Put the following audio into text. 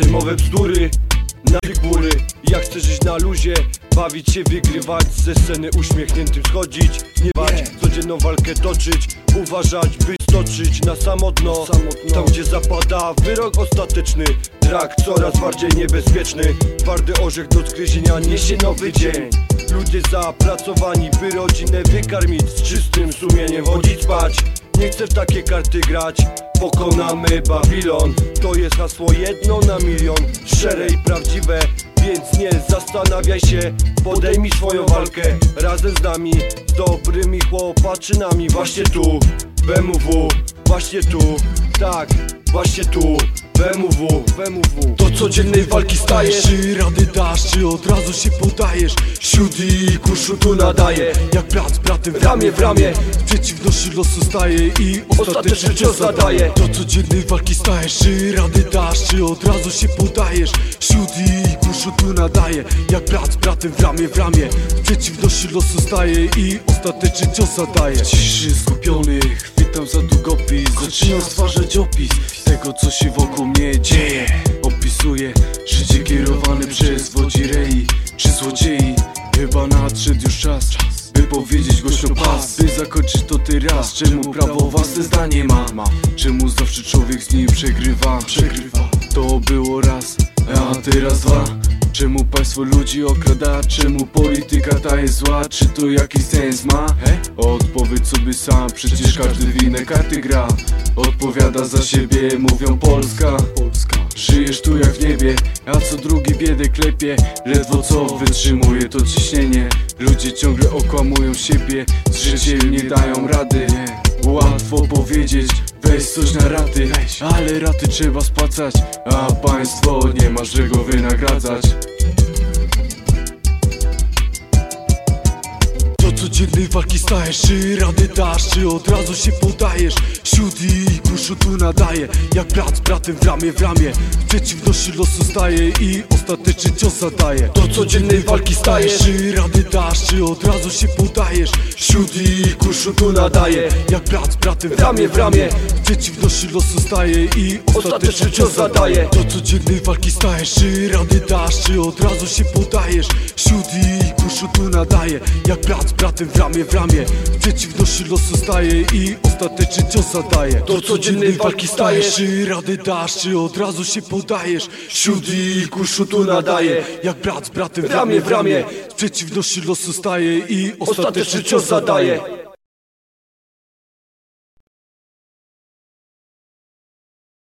Darmowe bzdury na góry Ja chcę żyć na luzie Bawić się, wygrywać Ze sceny uśmiechniętym schodzić. Nie bać, codzienną walkę toczyć Uważać, by stoczyć na samotno Tam gdzie zapada wyrok ostateczny Drak coraz bardziej niebezpieczny. Twardy orzech do zgryzienia niesie nowy dzień. Ludzie zapracowani, by rodzinę wykarmić Z czystym sumieniem chodzić spać Nie chcę w takie karty grać. Pokonamy Babilon. To jest hasło jedno na milion. Szczere i prawdziwe Więc nie zastanawiaj się. Podejmij swoją walkę Razem z nami. Z dobrymi chłopaczynami Właśnie tu. BMW Właśnie tu. Tak Właśnie tu BMW BMW Do codziennej walki stajesz. Czy rady dasz, czy od razu się podajesz? Siód i kuszu tu nadaje. Jak brat z bratem w ramię w ramię. Z przeciwności losu staje i ostateczny cios zadaje. Do codziennej walki stajesz, czy rady dasz, czy od razu się podajesz? Siód i kuszu tu nadaje. Jak brat z bratem w ramię w ramię. Z przeciwności losu staje i ostateczny cios zadaje. Ciszy skupiony, chwytam za długopis. Zaczynam stwarzać opis co się wokół mnie dzieje. Opisuję życie kierowane przez wodzirei. Czy złodziei? Chyba nadszedł już czas, by powiedzieć głośno pas. By zakończyć to teraz, czemu prawo własne zdanie ma? Czemu zawsze człowiek z nim przegrywa, przegrywa. To było raz, a teraz dwa Czemu państwo ludzi okrada? Czemu polityka ta jest zła? Czy to jakiś sens ma? Odpowiedz sobie sam, przecież każdy w inne karty gra. Odpowiada za siebie, mówią Polska. Polska. Żyjesz tu jak w niebie, a co drugi biedę klepie. Ledwo co wytrzymuje to ciśnienie. Ludzie ciągle okłamują siebie Z życiem nie dają rady Łatwo powiedzieć, weź coś na raty. Ale raty trzeba spłacać A państwo nie ma czego wynagradzać codziennej walki stajesz, czy rady dasz, czy od razu się podajesz? Siód i kuszu tu nadaje, jak brat z bratem w ramię w ramię. W przeciwności losu staje i ostateczny cios zadaje. Do codziennej walki stajesz. Czy rady dasz, czy od razu się podajesz? Siód i kuszu tu nadaje, jak brat z bratem w ramię w ramię. W przeciwności losu staje i ostateczny cios zadaje. Do codziennej walki stajesz, czy rady dasz, czy od razu się podajesz? Siód i kuszu tu nadaje, jak brat z bratem w ramię w ramię. W przeciwności losu staje i ostateczny cios zadaje. Do codziennej walki stajesz. Czy rady dasz, czy od razu się podajesz? Siód i kuszu tu nadaje. Jak brat z bratem w ramię w ramię. Z przeciwności losu staje i ostateczny cios zadaje